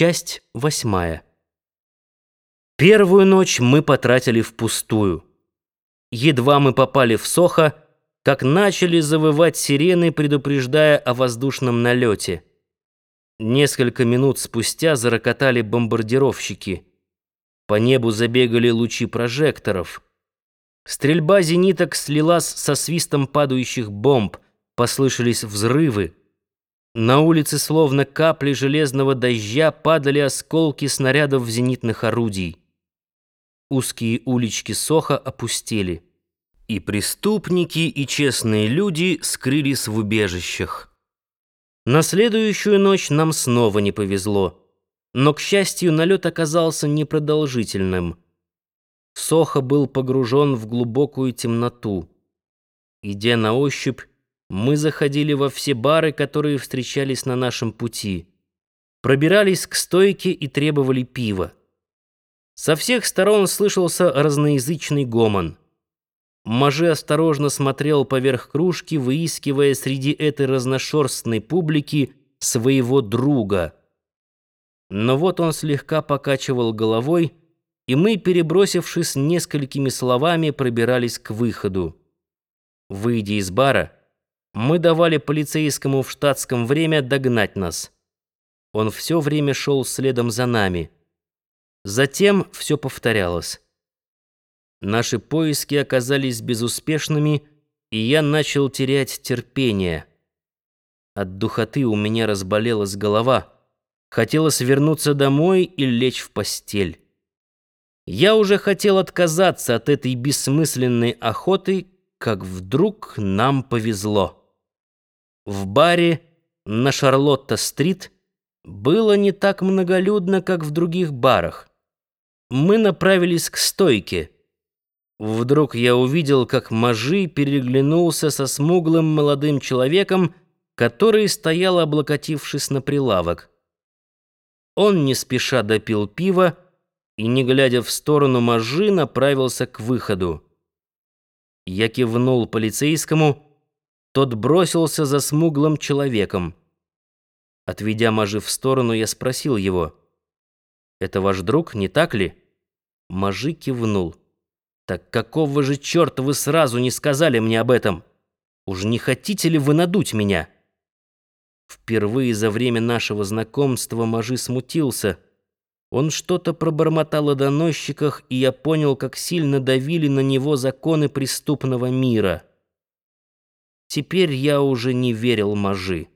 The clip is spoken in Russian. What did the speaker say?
Часть восьмая. Первую ночь мы потратили впустую. Едва мы попали в Сохо, как начали завывать сирены, предупреждая о воздушном налете. Несколько минут спустя зарокотали бомбардировщики. По небу забегали лучи прожекторов. Стрельба зениток слилась со свистом падающих бомб, послышались взрывы. На улице, словно капли железного дождя, падали осколки снарядов зенитных орудий. Узкие улички Соха опустели. И преступники, и честные люди скрылись в убежищах. На следующую ночь нам снова не повезло. Но, к счастью, налет оказался непродолжительным. Сохо был погружен в глубокую темноту. Идя на ощупь, мы заходили во все бары, которые встречались на нашем пути. Пробирались к стойке и требовали пива. Со всех сторон слышался разноязычный гомон. Мажи осторожно смотрел поверх кружки, выискивая среди этой разношерстной публики своего друга. Но вот он слегка покачивал головой, и мы, перебросившись несколькими словами, пробирались к выходу. Выйдя из бара, мы давали полицейскому в штатском время догнать нас. Он все время шел следом за нами. Затем все повторялось. Наши поиски оказались безуспешными, и я начал терять терпение. От духоты у меня разболелась голова. Хотелось вернуться домой и лечь в постель. Я уже хотел отказаться от этой бессмысленной охоты, как вдруг нам повезло. В баре на Шарлотта-стрит было не так многолюдно, как в других барах. Мы направились к стойке. Вдруг я увидел, как Мажи переглянулся со смуглым молодым человеком, который стоял, облокотившись на прилавок. Он не спеша допил пиво и, не глядя в сторону Мажи, направился к выходу. Я кивнул полицейскому, тот бросился за смуглым человеком. Отведя Мажи в сторону, я спросил его. «Это ваш друг, не так ли?» Мажи кивнул. «Так какого же черта вы сразу не сказали мне об этом? Уж не хотите ли вы надуть меня?» Впервые за время нашего знакомства Мажи смутился. Он что-то пробормотал о доносчиках, и я понял, как сильно давили на него законы преступного мира. Теперь я уже не верил Мажи.